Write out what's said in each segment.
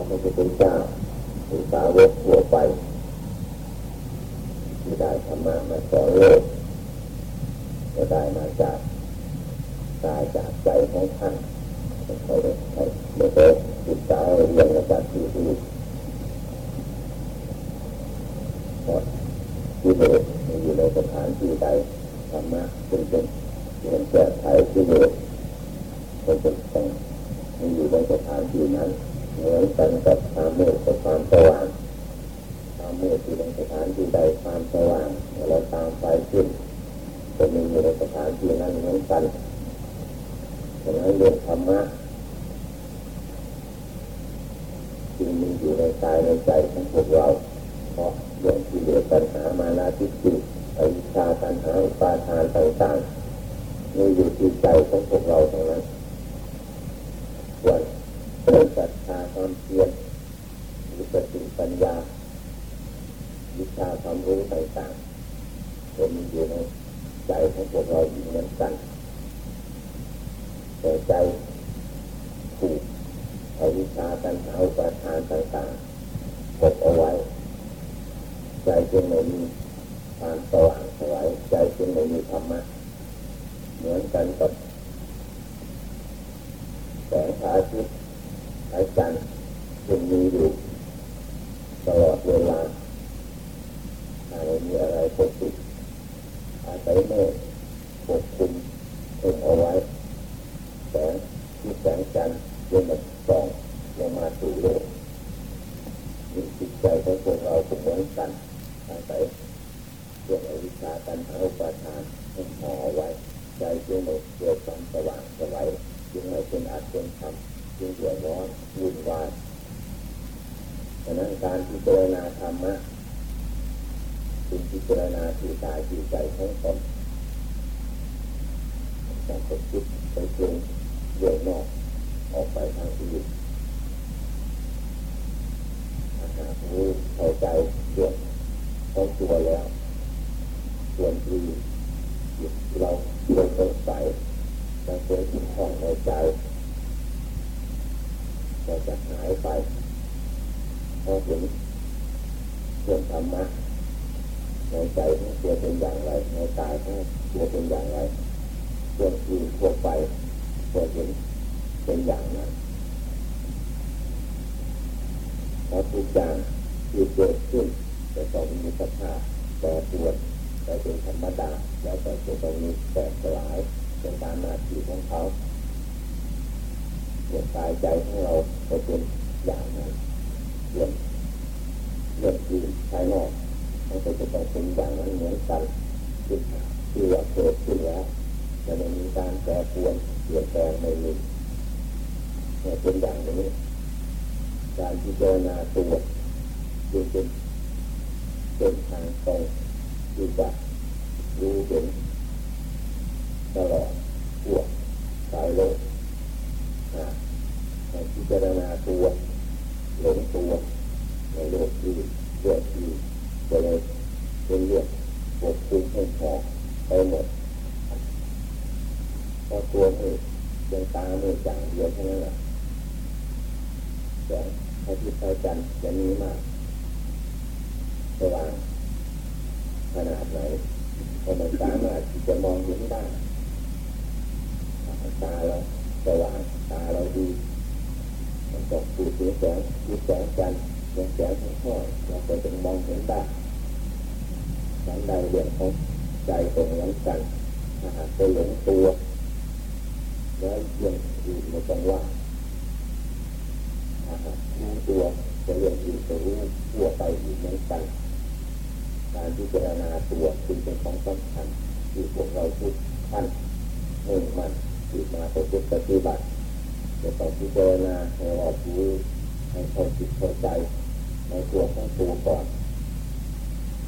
ของพระพุทธเจ้าหรือสาวกทั่วไป ที่ได้ธรรมะมาสอนโลกก็ได้มาจากกายจากใจของท่านเขาได้ไม่ได้ศึกษาเรียนมาจากที่อื่นเพราะที่เหลืออยู่ในสถานที่ใดธรรมะจึงเป็นเรื่องแก้ไขที่เหลือคนจะต้องมีอยู่ในสถานที่นั้นเหมือนกันกับความมืดกับความสว่างความมืดที่ในสถานที่ใดความสว่างเราตามไฟขึ้นจะมีอยู่ในสถานที่นั้นเหมือนกันฉะนั้นเรื่องธรรมะจึงมีอยู่ในกายในใจของพวกเรา เพราะเรื่องที่เหลือปัญหามานาทิฏฐิอวิชชาปัญหาอุปาทานต่างๆมีอยู่ที่ใจของพวกเราเท่านั้นส่วนเรื่องศรัทธาความเพียรหรือสติปัญญาวิชาความรู้ต่างๆจะมีอยู่ในใจของพวกเราอยู่เหมือนกันแต่ใจถูกอวิชชาตัณหาอุปาทานต่างๆกดเอาไว้ ใจจึงไม่มีความสว่างสวายใจจึงไม่มีธรรมะเหมือนกันกับแสงพระอาทิตย์อาจารย์จึงมีอยู่ตลอดเวลาถ้าไม่มีอะไรปกปิดอาศัยเมฆปกคลุมเองเอาไว้แสงที่แสงจันทร์ยังมาส่องลงมาสู่โลกมีจิตใจของพวกเราเหมือนกันอาศัยเรื่องอวิชชาตัณหาอุปา ทานห่อไว้ใจจึงไม่เกิดความสว่างสวัยจึงไม่เป็นอาจเป็นธรรมจึงเดือดร้อนวุ่นวายฉะนั้นการพิจารณาธรรมะจึงพิจารณาที่กายที่ใจของตนการคิดไปปรุงเรื่องนอกออกไปทางอื่นถ้าหากรู้เข้าใจเรื่องของตัวแล้วส่วนที่เราเคยสงสัยเราเคยติดข้องในใจก็จะหายไปพอถึงเรื่องธรรมะในใจของตัวเป็นอย่างไรในกายของตัวเป็นอย่างไรส่วนที่ทั่วไปก็เห็นเป็นอย่างนั้นเพราะทุกอย่างที่เกิดขึ้น จะต้องมีสภาพแปรปรวนแต่เป็นธรรมดา แล้วแต่จะต้องมีแตกสลายเป็นตามหน้าที่ของเขาเรื่องกายใจของเราก็เป็นอย่างนั้นเรื่องเรื่องที่ภายนอกมันก็จะต้องเป็นอย่างนั้นเหมือนกันที่ว่าเกิดขึ้นแล้วจะไม่มีการแปรปรวนเปลี่ยนแปลงไม่มีเนี่ยเป็นอย่างนี้ การพิจารณาตัวจึงเป็น เป็นทางตรงที่จะรู้เห็นตลอดทั่วสายโลกในพิจารณาตัวหลงตัวในโลกที่เรื่องที่จะเลยเป็นเรื่องปกคุมให้พอไปหมดพอตัวมือยังตาเมืออย่างเดียวเท่านั้นแหละแต่พระทิตย์จันทร์จะมีมาก ว่างขนาดไหนก็มันสามารถที่จะมองเห็นได้ตาเราสว่างตาเราดีมันตกปูเสียแสงสีแสงจันทร์แสงแสงของพ่อเราก็จะมองเห็นได้สันใดเรื่องของใจตรงนั้นกันถ้าหากไปหลงตัวแล้วเรื่องอื่นไม่ต้องว่าถ้าหากรู้ตัวจะเรื่องอื่นจะรู้ทั่วไปอีกเหมือนกัน การพิจารณาตัวจึงเป็นของสำคัญที่พวกเราทุกท่านมุ่งมั่นที่มาประพฤติปฏิบัติจะต้องพิจารณาให้รอบรู้ให้เข้าจิตเข้าใจในตัวของตัวก่อน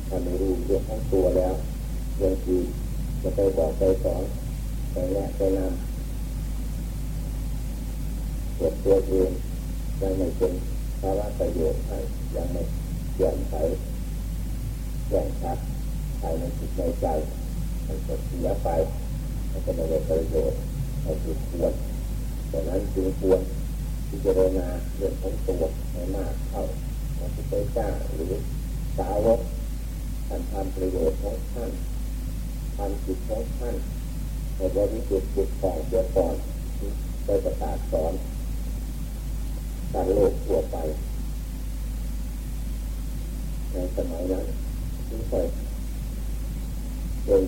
ถ้าไม่รู้เรื่องของตัวแล้วเรื่องทีจะไปบอกไปสอนไปแนะไปนำตัวตัวเองยังไม่เป็นภาระประโยชน์ให้ยังไม่เกี่ยม ใสแข่งขันภายในจิตในใจมันจะเสียไปมันจะไม่ได้ประโยชน์ไม่ถูกควรดังนั้นจึงควรพิจารณาเรื่องของตัวให้มากเข้าพระพุทธเจ้าหรือสาวกท่านทำประโยชน์ของท่านทำจิตของท่านให้บริสุทธิ์จิตของเจ้าก่อนโดยประกาศสอนการโลกทั่วไป ในสมัยนั้น ที่เคยเป็น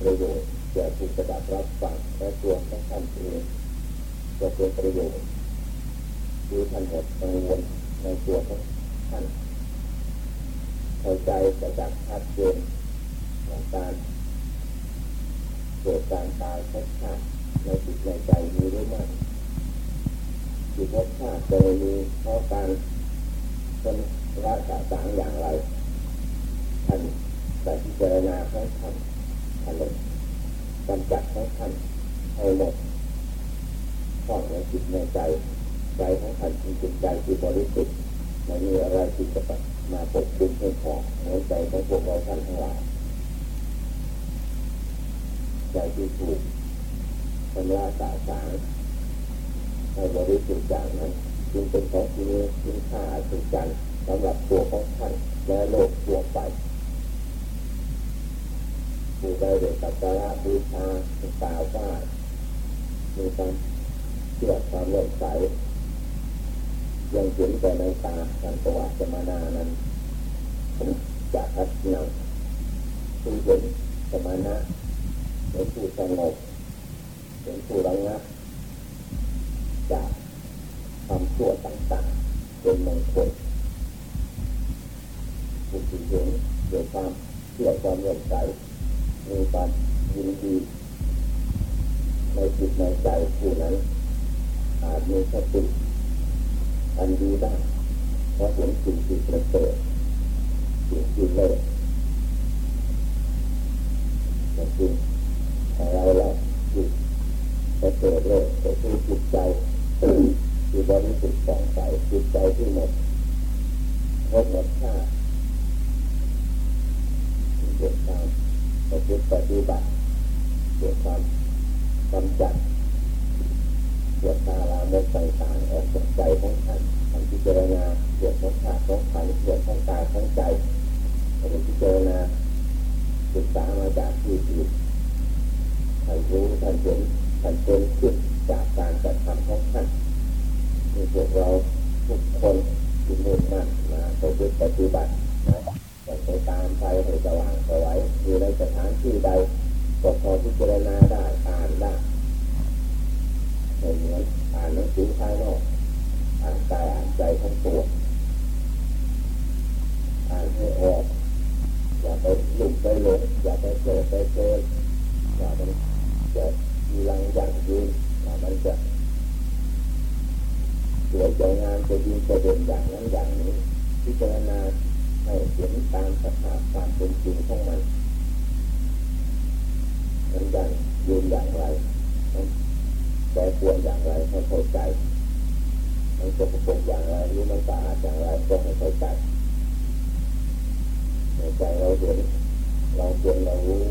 ประโยชน์แก่ผู้ปฏิบัติรับฟังและตัวของท่านเองจะเป็นประโยชน์หรือท่านหดกังวลในตัวของท่านเข้าใจจะจักชัดเจนของการเกิดการตายชัดชาในจิตในใจมีหรือไม่จิตรสชาติจะมีเพราะการเป็นรักษาสางอย่างไร ท่านต่พิจารณาของท่านท่านเลยกำจัดของท่านให้หมดข้องในจิตในใจ ใจของท่านเป็นจิตใจที่บริสุทธิ์ไม่มีอะไรที่จะมาปกปิดให้ของในใจของพวกเราท่านทั้งหลายใจที่ถูกชำระสาสางให้บริสุทธิ์อย่างนั้นจึงเป็นของที่มีคุณค่าสุดจันสำหรับตัวของท่านและโลกทั่วไป ผู้ใดเด็กสักการะบูชาสาวว่ามีความเชื่อความเลื่อมใสยังเห็นแต่ในตาการประวัติสมานานั้นจากทัศนังผู้เห็นสมานะในผู้สงบเป็นผู้ระงับจากความชั่วต่างๆเป็นมงคลผู้ที่เห็นเกิดความเชื่อความเลื่อมใสมี ความยินดีในจิตในใจผู้นั้นอาจมีสติอันดีได้เพราะเห็นสิ่งที่ประเสริฐสิ่งที่เลิศ ของท่านทำพิจารณาเกิดของธาตุของขันเกิดของกายของใจทำพิจารณาศึกษามาจากที่อื่นท่านรู้ท่านเห็นท่านเป็นขึ้นจากการก ควรอย่างไรให้เข้าใจ มันจะเป็นอย่างไรหรือมันสะอาดอย่างไรก็ให้เข้าใจในใจเราเห็นเราเห็นเรารู้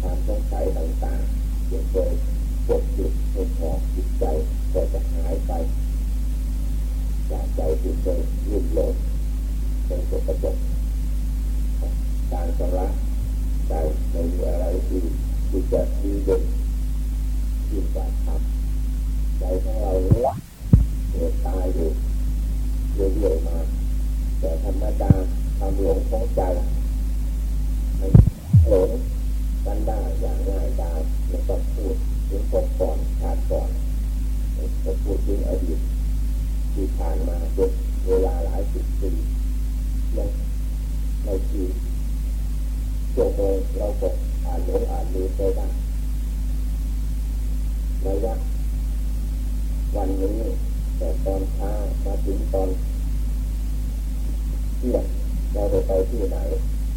ความสงสัยต่างๆเกี่ยวกับปวดจิตปวดหอบจิตใจก็จะหายไปจากใจที่เคยลุ่มหลงเป็นตัวกรกการชำระใจไม่มีอะไรที่ที่จะดีเด่น ยิ่งกว่าทำใจของเราเนี้ยเกิดตายอยู่เรื่อยๆมา แต่ธรรมดาความหลงของใจมันหลงกันได้อย่างง่ายดายไม่ต้องพูดถึงพบก่อนขาดก่อนจะพูดถึงอดีตที่ผ่านมาเป็นเวลาหลายสิบปียังในทีชั่วโมงเราก็อ่านหลงอ่านลืมไปได้ ระยะวันนี้แต่ตอนเช้ามาถึงตอนเที่ยงเราจะไปที่ไหน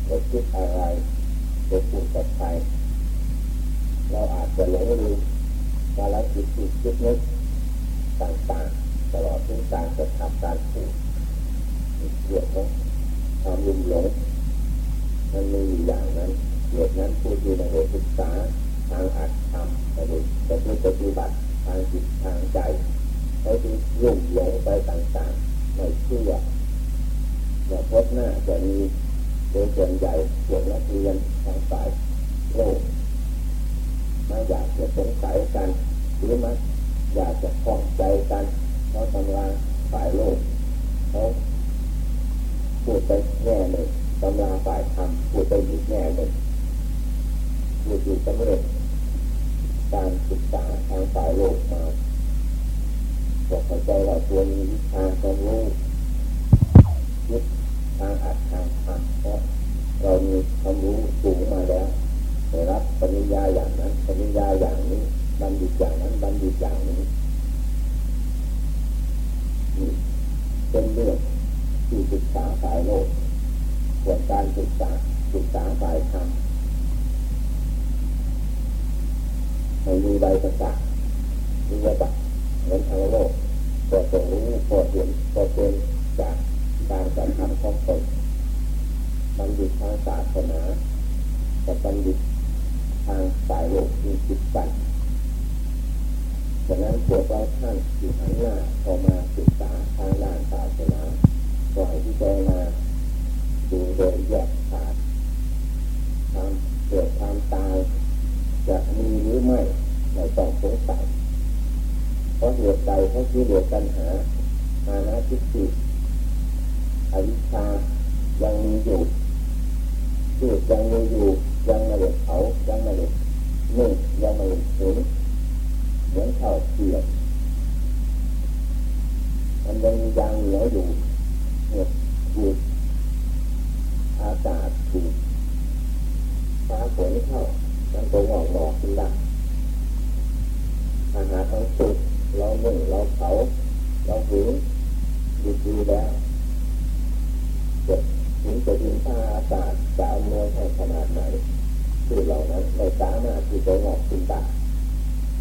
เราคิดอะไรจะพูดกับใครเราอาจจะหลงลืมภารกิจที่คิดนึกต่างๆ ตลอดถึงการกระทำการพูดเรื่องของความลุ่มหลงมันมีอย่างนั้นเหตุนั้นผู้ที่ได้ศึกษาทางอัด ทำแต่ปฏิปฏิบัติทางจิตทางใจเขาจะยุ่งหลงไปต่างๆไม่เชื่อเนี่ยพบหน้าจะมีโดยส่วนใหญ่พวกนักเรียนทางสายโลกมาอยากจะสงสัยกันหรือมาอยากจะข้องใจกันเพราะตำราฝ่ายโลกเขาพูดไปแง่หนึ่งตำราฝ่ายธรรมพูดไปอีกแง่หนึ่งพูดอยู่สำเร็จ การศึกษาทางฝ่ายโลกมาบอกเข้าใจว่าตัวมีวิชาความรู้ยึดทางอัดทางทำเพราะเรามีความรู้สูงมาแล้วได้รับปริญญาอย่างนั้นปริญญาอย่างนี้บัณฑิตอย่างนั้นบัณฑิตอย่างนี้เป็นเรื่องที่ศึกษาฝ่ายโลกส่วนการศึกษาศึกษาฝ่ายธรรม ให้มีใบประกาศมีระดับเหมือนทางโลกพอตรงรู้พอเห็นพอเป็นจากการกระทำของตนบัณฑิตทางศาสนาแต่บัณฑิตทางสายโลกมีจิตกันฉะนั้นพวกเราท่านอยู่ข้างหน้าพอมา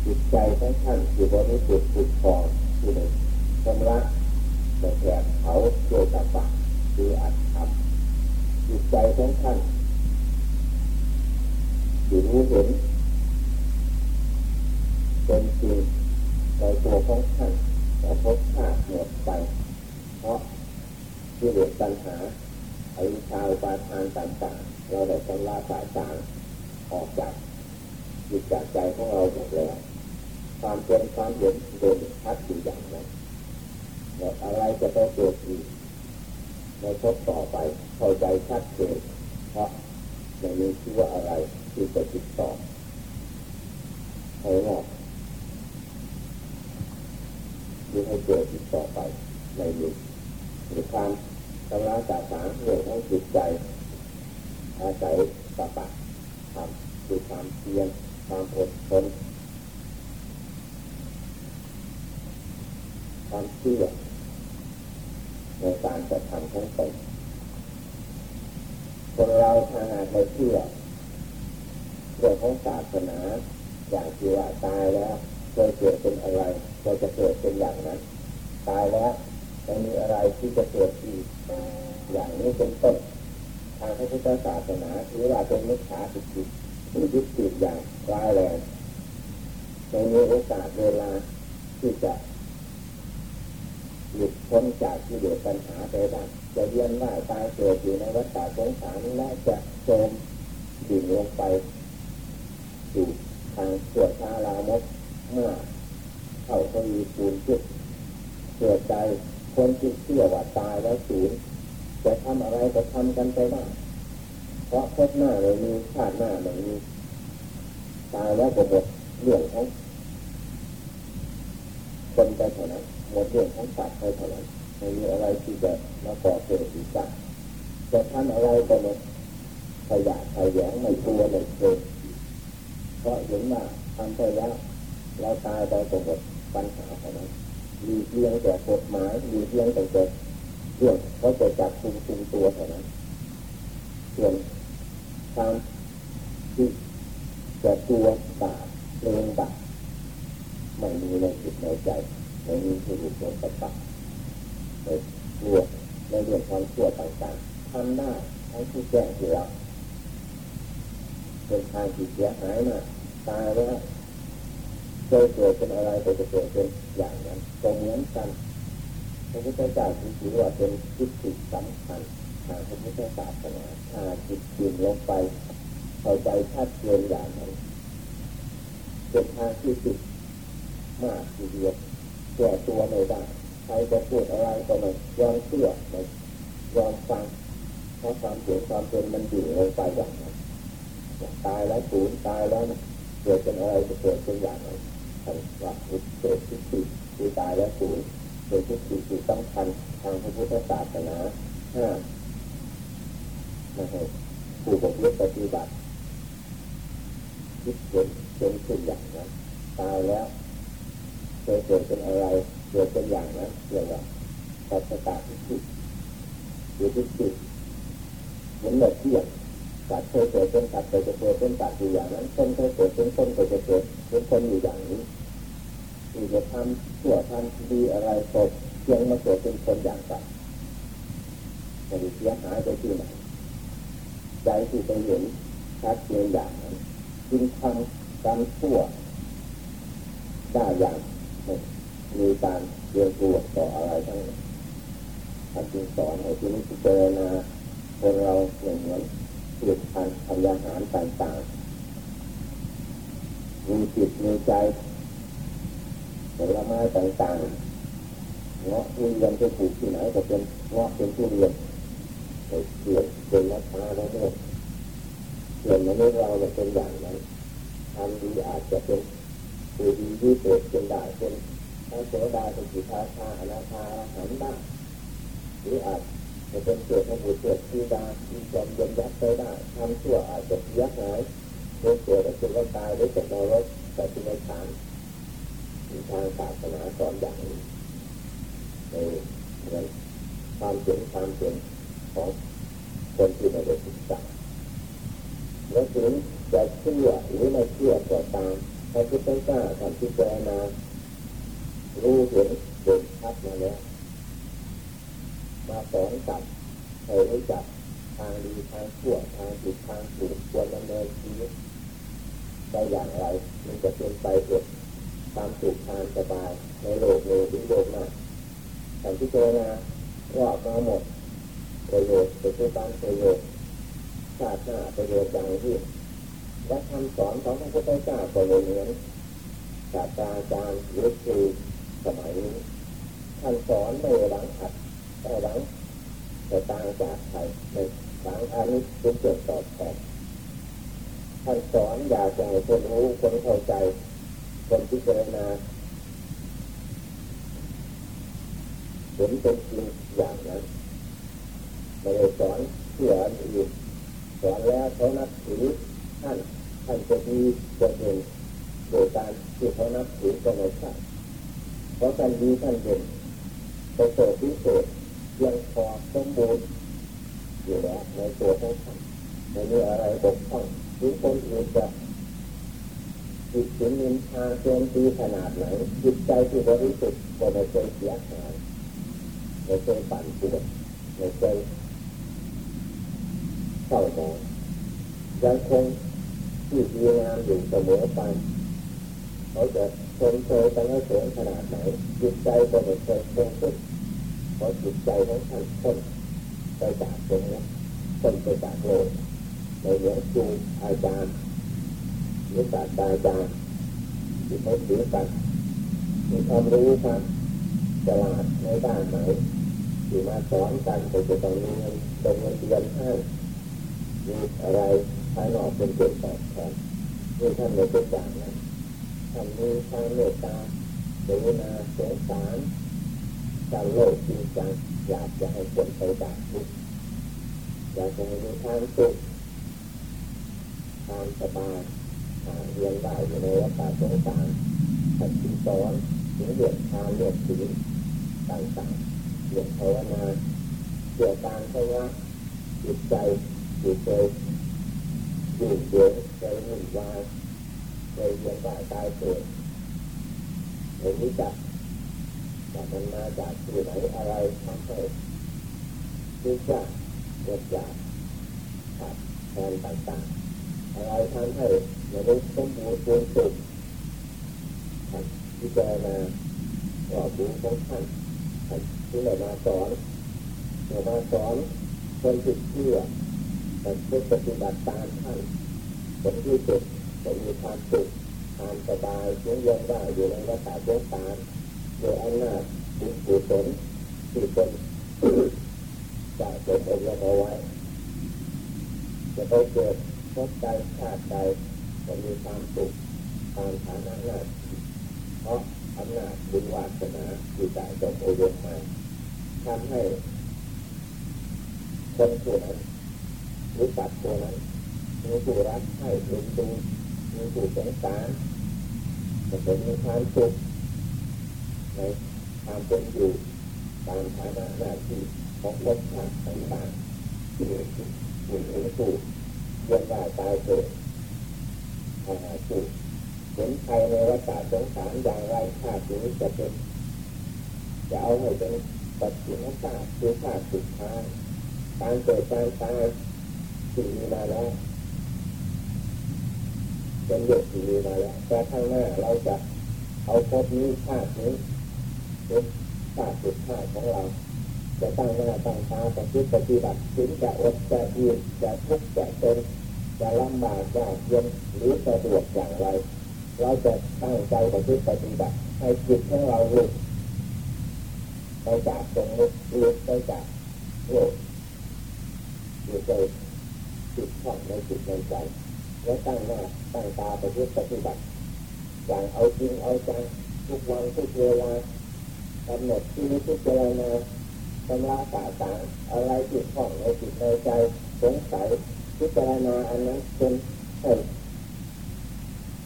จิตใจของท่านอยู่บริสุทธิ์ผุดฟองที่หนึ่งชำระแต่แผดเผาโดยตาปะคืออัดทำจิตใจของท่านอยู่รู้เห็นเป็นจริงในตัวของท่านแต่พบชาติหมดไป เพราะที่เหลือปัญหาไอวิชาอุปาทานต่างๆเราได้ชำระสายสางออกจากจิตจากใจของเราหมดแล้ว ความเป็นความเห็นเด่นชัดอยู่อย่างนั้นแล้วอะไรจะต้องเกิดอีกในพบต่อไปเข้าใจชัดเจนเพราะยังมีชื่อว่าอะไรที่จะติดต่อให้งอกหรือให้เกิดติดต่อไปในมือหรือความกำลังจากสารเรื่องของจิตใจ อาศัยปะปะทำคือความเพียรความอดทน ความเชื่อในการกระทำของตนคนเราถ้าหากไม่เชื่อเรื่องของศาสนา อย่างที่ว่าตายแล้วจะเกิดเป็นอะไรก็จะเกิดเป็นอย่างนั้น ตายแล้วจะมีอะไรที่จะเกิดอีกอย่างนี้เป็นต้นทางพระพุทธศาสนาถือว่าเป็นมิจฉาทิฏฐิหรือยึดติดอย่างร้ายแรงในมีโอกาสเวลาที่จะ หลุดพ้นจากที่เดือดปัญหาไปได้จะเวียนว่าตายเกิดอยู่ในวัฏฏะสงสารนี้และจะจมดิ่งลงไปสู่ทางสวดชาลามกเมื่อเข้าทวีปูนขึ้นเกิดใจคนที่เชื่อว่าตายแล้วสูญจะทำอะไรก็ทำกันไปได้เพราะพบหน้าไม่มีชาติหน้าไม่มีตายแล้วก็หมดเรื่องของคนไปเท่านั้น หมดเรื่องของสัตว์ไปเท่านั้นไม่มีอะไรที่จะมาก่อเกิดอีกได้จะทำอะไรก็ไม่ขยะขยงไม่กลัวไม่เกรงเพราะเห็นว่าทำไปแล้วเราตายไปก็หมดปัญหาเท่านั้นมีเพียงแต่กฎหมายมีเพียงแต่เรื่องเขาจะจับคุมคุมตัวเท่านั้นส่วนทางที่จะตัวบาปเรื่องบาปไม่มีในจิตในใจ ไม่มีที่ถูกลงประตักในกลัวในเรื่องความชั่วต่างๆทำได้ทั้งที่แจ้งที่เราเป็นทางที่เสียหายมาตายแล้วเคยเกิดเป็นอะไรก็จะเกิดเป็นอย่างนั้นก็เหมือนกันพระพุทธเจ้าถือว่าเป็นจิตติสำคัญทางพระพุทธศาสนาถ้าจิตยืนลงไปเข้าใจชัดเจนอย่างนั้นเป็นทางที่ติดมากทีเดียว แก่ตัวไม่ได้ใครจะพูดอะไรก็ไม่ยอมเชื่อไม่ยอมฟังเพราะความเสียความเป็นมันอยู่ลงไปอย่างนั้นตายแล้วสูญตายแล้วเกิดเป็นอะไรจะเกิดเป็นอย่างนั้นท่านว่าเกิดทิฏฐิคือตายแล้วสูญเกิดทิฏฐิคือสำคัญทางพระพุทธศาสนาห้าไม่ให้ผู้ปฏิปฏิบัติคิดเห็นเป็นขึ้นอย่างนั้นตายแล้ว เคยเกิดเป็นอะไรเกิดเป็นอย่างนั้นเรียกว่าปัจจตาทิฏฐิหรือทิฏฐิเหมือนแบบเที่ยงสัตว์เคยเกิดเป็นสัตว์เคยจะเกิดเป็นสัตว์อยู่อย่างนั้นคนเคยเกิดเป็นคนเคยจะเกิดเป็นคนอยู่อย่างนี้ที่จะทำชั่วทำดีอะไรตกเพียงมาเกิดเป็นคนอย่างสัตว์จะเสียหายไปที่ไหนใจที่ไปเห็นชัดเจนอย่างนั้นจึงทำการชั่วได้อย่าง มีการเรียนรู้ต่ออะไรทั้งนั้นท่านจึงสอนให้ที่นี้พิจารณาคนเราอย่งเหมือนผลิตภัณฑ์ทำอาหารต่างๆมีจิตมีใจผลไม้ต่างๆเงาะทุเรียนจะปลูกที่ไหนก็เป็นเงาะเป็นทุเรียนเป็นเกลือเป็นมะพร้าแล้วเนี่ยส่วนมนุษย์เราเป็นอย่างนั้นทำดีอาจจะเป็น ผู้ดีที่เกิดเป็นได้เป็นพระโสดาเป็นจิตาชาอนาคาหันได้หรืออาจจะเป็นเกิดในบุตรเกิดที่ดาที่จอมยมยักษ์ไปได้ทำชั่วอาจจะยักหายเป็นเกิดและเป็นตายหรือเป็นนรกแต่ที่ในฐานมีทางศาสนาสอนอย่างนี้ในในความเห็นความเป็นของคนที่ไม่ได้ศึกษาแล้วถึงจะเชื่อหรือไม่เชื่อก็ตาม พระพุทธเจ้าทำพิจารณารู้เห็นเด่นชัดมาแล้วมาสอนสัตว์ให้รู้จักทางดีทางชั่วทางผิดทางถูกควรดำเนินชีวิตได้อย่างไร มันจะเป็นไปเกิดความสุขทางสบายในโลกนี้หรือโลกหน้าทำพิจารณารอบมาหมดประโยชน์เป็นการประโยชน์ชาติหน้าประโยชน์อย่างยิ่ และคำสอนของพระพุทธเจ้าก็เลยเหมือนศาสตราจารย์หรือครูสมัยนี้ท่านสอนในหลังหัดแต่หลังแต่ต่างจากใครในหลังอันนี้เป็นเกิดตอบแทนท่านสอนอยากจะให้คนรู้คนเข้าใจ คนพิจารณาเห็นเป็นจริงอย่างนั้นไม่ได้สอนเพื่อนอื่นสอนแล้วเขานับถือ ท่านท่านจะดีจะเห็นโดยการที่เขานับถือก็ไม่ใช่เพราะท่านดีท่านเห็นประเสริฐพิเศษเพียงพอสมบูรณ์อยู่แล้วในตัวของท่านไม่มีอะไรบกพร่องถึงคนอื่นจะจิตถึงนินทาโจมตีขนาดไหนจิตใจที่บริสุทธิ์ก็ไม่เคยเสียหายไม่เคยปั่นป่วนไม่เคยเศร้าหมองยังคง ที่ดีงามอยู่เสมอไปเขาจะชมเชยกันให้สูงขนาดไหนจิตใจก็ไม่เคยคงสุดเพราะจิตใจของท่านพ้นไปจากตรงนี้พ้นไปจากโลกในหนือครูอาจารย์หรือศาสตราจารย์ที่เขาถือกันมีความรู้ครับฉลาดในด้านไหนที่มาสอนกันก็จะต้องมีเงินตรงเงินเดือนให้มีอะไร ภายนอกเป็นเกิดตอบแทนนี่ท่านในทุกอย่างนั้นท่านมีทางเมตตาเจรุณาสงสารการโลกจริงจังอยากจะให้คนไปจากทุกอยากจะให้มีทางสุขทางสบายหางเรียนได้อยู่ในวัฏสงสารท่านจึงสอนถึงเรื่องทานเรื่องศีลต่างๆเรื่องภาวนาเกี่ยวกับการภาวนาจิตใจจิตใจ ยุ่งเหยิงใจหุ่นวายใจเวียนว่าตายเกิดไม่รู้จักว่ามันมาจากที่ไหนอะไรทำให้รู้จักเกิดจากขาดแทนต่างๆ อะไรทำให้มนุษย์สมบูรณ์สุขท่านพิจารณาว่าบุญของท่านท่านที่ไหนมาสอนเรามาสอนคนติดเชื่อ แต่ผู้ปฏิบัติตามท่านผลที่สุดจะมีความสุขความสบายเยือกได้อยู่ในรักษาเบื้องตามโดยอำนาจบุญกุศลที่เป็นจะเป็นองค์เอาไว้ จะไปเกิดพบใจชาติใจจะมีความสุขตามฐานะหน้าเพราะอำนาจบุญวาสนาที่จ่ายจงโอยกมาทำให้คนผู้นั้น รู้จักตัวนั้นมีผู้รักให้ลุงดูมีผู้สงสารจะเป็นมีความสุขในความเป็นอยู่ตามฐานะหน้าที่ของรสชาติต่างๆที่ผู้ถึงผู้เรียนว่าตายเกิดหาผู้เห็นใครในวัฏสงสารอย่างไรชาตินี้จะเป็นจะเอาให้เป็นปัจจุบันชาติคือชาติสุดท้ายการเกิดการตาย สิ่งนี้มาแล้วเป็นเรื่องสิ่งนี้มาแล้วแต่ข้างหน้าเราจะเอาพบนี้ชาตินี้เป็นชาติสุดท้ายของเรา จะตั้งหน้าตั้งตาปฏิปฏิบัติถึงจะอดจะยืนจะทุกข์จะเป็นจะลำบากยากเย็นหรือสะดวกอย่างไร เราจะตั้งใจปฏิปฏิบัติให้จิตของเราหลุดไปจากตรงนี้หลุดไปจากโลกหลุดไป จิตในจิตในใจแล้วตั้งหน้าตั้งตาไปฏิปฏิบัติอย่างเอาจริงเอาจังทุกวันทุกเวลากำหนดที่นี้ทุกเวลานาชำระสาสางอะไรจิตช่องในจิตในใจสงสัยพิจารณาอันนั้นจนให้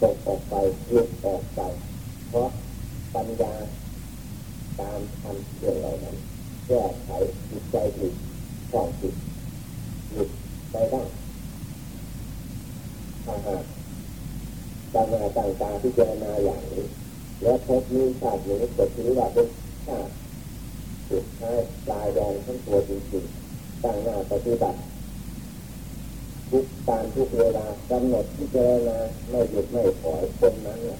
ตกออกไปหลุดออกไปเพราะปัญญาตามทำเรื่องเหล่านั้นแก้ไขจิตใจผิดช่องผิดหลุดไปได้ ถ้าหากปัญญาต่างๆพิจรณาอย่างนี้แล้วพบมีชาตินี้ก็ถือว่าเป็นชาติสุดท้ายปลายแดนทั้งตัวจริงๆตั้งหน้าปฏิบัติทุกการทุกเวลากำหนดพิจรณาไม่หยุดไม่ถอยคนนั้นเนี่ย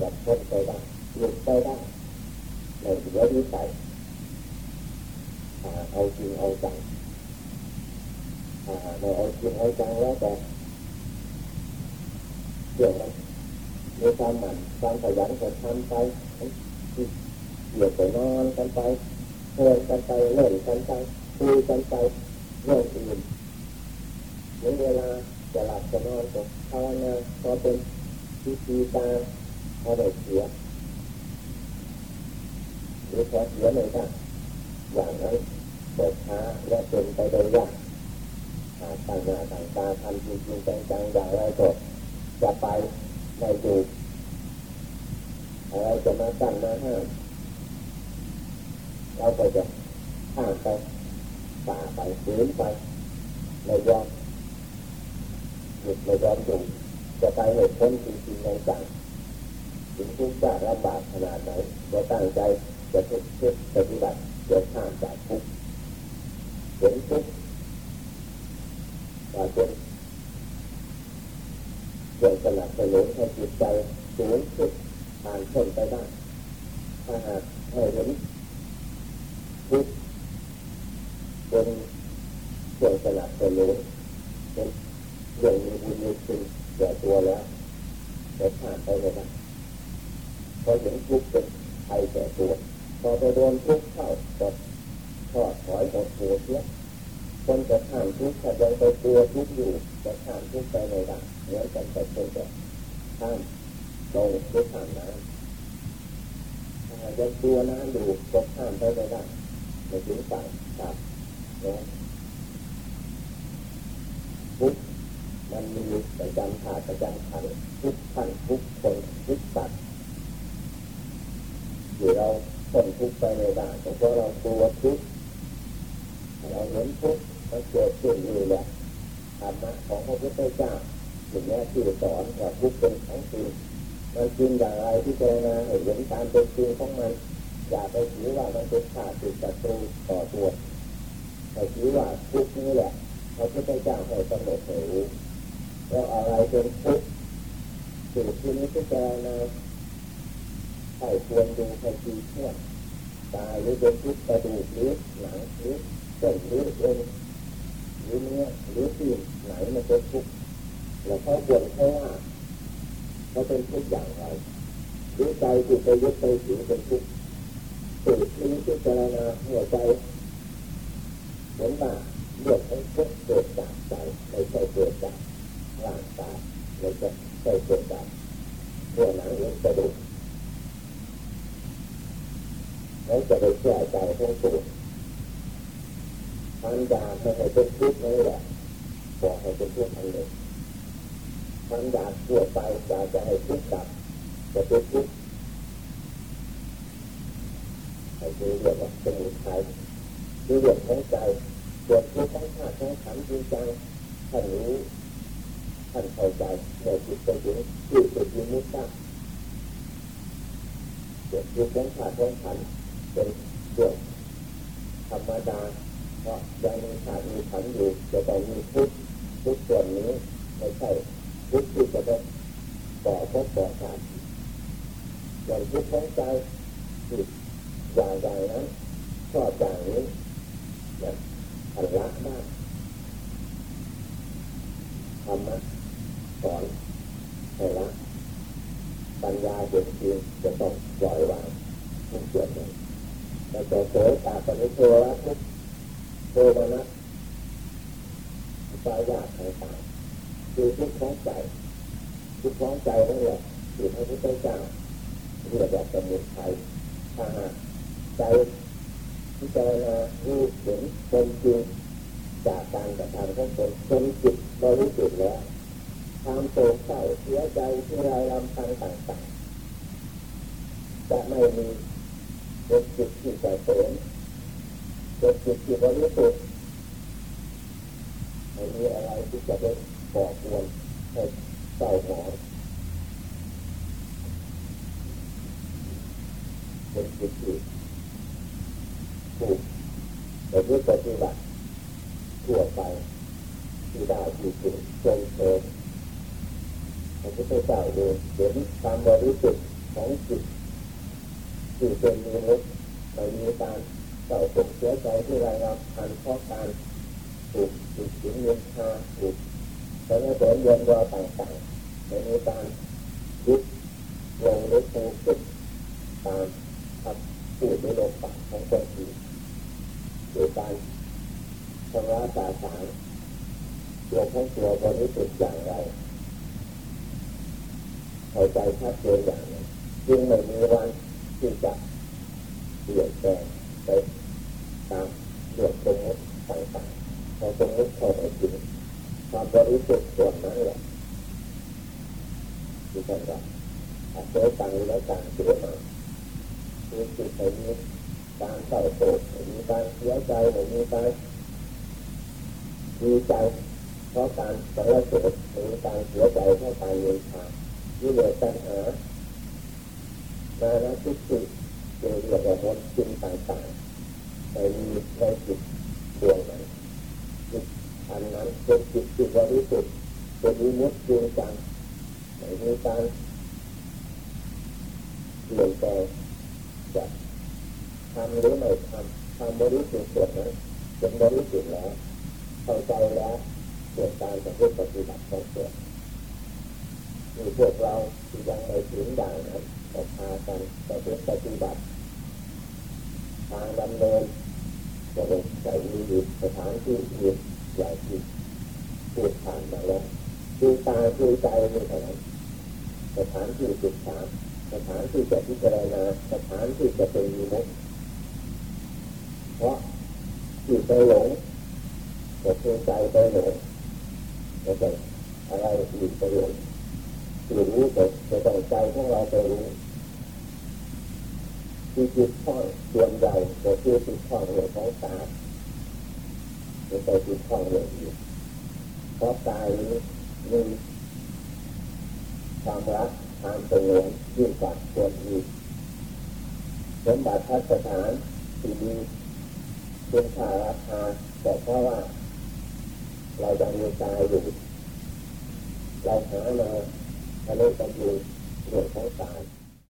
จะพ้นไปได้หลุดไปได้ในเหลือวิสัยเอาจริงเอาจังไม่เอาจริงเอาจังแล้วแต่ เกี่ยวมันมีความหมั่นความขยันก็ทำไปเหยียดไปนอนกันไปเลินกันไปเล่นกันไปคุยกันไปเรื่องอื่นถึงเวลาจะหลับจะนอนก็ภาวนาพอเป็นพิธีการพอได้เสียหรือพอเสียเลยค่ะอย่างนั้นเปิดช้าและเป็นไปโดยยากต่างหน้าต่างตาทำจริงจริงจังๆอย่างไรก็ จะไปไม่ถูกอะไรจะมาตั้งมาห้ามเราก็จะข้ามไปฝ่าไปฝืนไปไม่ยอมหยุดไม่ยอมอยู่จะไปเหตุผลจริงๆจังถึงทุกข์ยากลำบากขนาดไหนจะตั้งใจจะทุกข์ปฏิบัติจะข้ามจากทุกข์เห็นทุกข์ว่าเป็น เกิดสนับสนุนให้จิตใจสูงสุดผ่านพ้นไปได้ถ้าหากให้เห็นทุกเป็นเกิดสนับสนุนเป็นเรื่องมีบุญมีคุณแก่ตัวแล้วจะผ่านไปไม่ได้พอเห็นทุกเป็นภัยแก่ตัวพอไปโดนทุกเข้าก็ทอดถอยหดหัวเสียคนจะข้ามทุกข์ถ้ายังไปตัวทุกอยู่จะข้ามทุกไปไม่ได้ เหมือนกันแต่คนจะข้ามลงหรือข้ามน้ำถ้ายังตัวน้ำอยู่ก็ข้ามไปไม่ได้ไม่ถึงฝั่งครับนะทุกมันมีประจำขาดประจำขันทุกขันทุกคนทุกสัตว์อยู่เราคนทุกไปไม่ได้เพราะเราตัวทุกเราเห็นทุกมันเกิดขึ้นอยู่แหละธรรมะของพระพุทธเจ้า ถึงแม้ที่สอนว่าทุกเป็นของจริงมันจริงอย่างไรที่เจรณาเห็นตามเป็นจริงของมัน อย่าไปถือว่ามันเป็นขาดติดศัตรูต่อตัวแต่ถือว่าทุกนี้แหละพระพุทธเจ้าให้กำหนดให้รู้แล้วอะไรเป็นทุกสิ่งที่นี้พิจารณาช่ควรดูให้ดีเพื่อตายหรือเป็นทุกกระดูกหรือหนังหรือเส้นหรือเอ็นหรือเนื้อหรือที่ไหนมันเป็นทุกข์ แล้วเขาบ่นเขาว่าเขาเป็นทุกอย่างไรรือใจที่ไปยึดไปถือเป็นทุกข์ตื่นนี้พิจารณาหัวใจเหมือนว่าเรื่องของทุกข์เกิดจากใจไม่ใช่เกิดจากร่างกายไม่ใช่ใช่เกิดจากตัวหนังเอ็นกระดูกแล้วจะไปแก้ใจของตัวทำยาไม่ให้เป็นทุกข์นี่แหละบอกให้เป็นทุกข์อันหนึ่ง ทำยาทั่วไปอยากจะให้ทุกข์ดับจะเป็นทุกข์ให้ดูเรื่องว่าสมุทัยดูเรื่องของใจส่วนทุกข์ของข้าของขันจริงจังท่านรู้ท่านเข้าใจเมื่อจิตไปถึงจิตเป็นยิมุตตะส่วนทุกข์ของข้าของขันเป็นเรื่องธรรมดาเพราะยังมีขาดมีขันอยู่จะต้องมีทุกข์ทุกส่วนนี้ไม่ใช่ ทุกข์ที่จะได้ต่อพบต่อขาดอย่างทุกข์ของใจจิตอย่างอย่างนั้นชอบอย่างนี้อย่างอันละมากธรรมะสอนให้ละปัญญาเด็กจริงจะต้องปล่อยวางทุกส่วนนี้แต่ตัวโสตาปนิโทละทุกโทมนัสปายาต่าง คือทุกข์ของใจทุกข์ของใจนั่นแหละที่พระพุทธเจ้าเรียกว่าสมุทัยถ้าหากใจพิจารณารู้เห็นเป็นจริงจากการกระทำของตนจนจิตบริสุทธิ์แล้วความโศกเศร้าเสียใจที่รายลำพังต่างๆจะไม่มีเป็นจิตที่ใจเสริมเป็นจิตที่บริสุทธิ์ไม่มีอะไรที่จะเป็น ก่อกวนให้เศร้าหมองเป็นจิตที่ถูกแต่ด้วยปฏิบัติทั่วไปที่ได้ที่ถึงจนเกิดพระพุทธเจ้าดูเห็นความบริสุทธิ์ของจิตที่เป็นมีมุตไม่มีการเศร้าโศกเสียใจที่ไรครับพันเพราะการถูกถูกถึงเงินคาถูก แต่ในผลเย็นรอต่างๆไม่มีการยึดลงหรือคงขึ้นตามขับพูดในโลกปากของคนอื่โดยการชำระสาสารตัวของตัวบริสุทธิ์อย่างไรเข้าใจชัดเจนอย่างนั้จึงไม่มีวันที่จะเปลี่ยนแปลงไปตามเรื่องสมมติต่างๆพอสมมติเข้าไปถึง ความบริสุทธิ์ส่วนนั้นแหละที่ท่านว่าอาศัยตังและการเสียมาคือจิตในนี้การเศร้าโศกมีการเสียใจมีการดีใจเพราะการสารเสดมีการเสียใจเพราะการเยียชาที่เหลือปัญหานานาทิฏฐิเกี่ยวกับมลทินต่างๆในมีในจิตดวงนั้น อันนั้นเป็นจิตที่บริสุทธิ์เป็นวิมุตติจริงจังไม่มีการเปลี่ยนแปลงจะทำหรือไม่ทำทำบริสุทธิ์ส่วนนั้นเป็นบริสุทธิ์แล้วเข้าใจแล้วเกิดการจะพูดปฏิบัติของตัวมีพวกเราที่ยังไม่ถึงด่านนั้นก็พากันจะพูดปฏิบัติทางดำเนินจะเป็นใจมีอยู่สถานที่อื่น ใหญ่ที่พูดผ่านมาแล้วดูตาดูใจมีเท่านั้นสถานที่ศึกษาสถานที่จะพิจารณาสถานที่จะเป็นมีมุกเพราะที่ไปหลงก็คือใจไปหลงไม่ใช่อะไรอื่นไปหลงคือรู้แต่จะต้องใจของเราไปรู้ที่จิตข้องส่วนใหญ่ก็คือจิตข้องเรื่องของตาไม่ใช่จิตข้องเรื่องอื่เพราะกายนี้มีความรักความสงบยิ่งกว่าส่วนอื่นสมบัติพัฒฐานที่มีเป็นค่าราคาแต่เพราะว่า เรายังมีกายอยู่ เราหามาทะเลกันอยู่เรื่องของกาย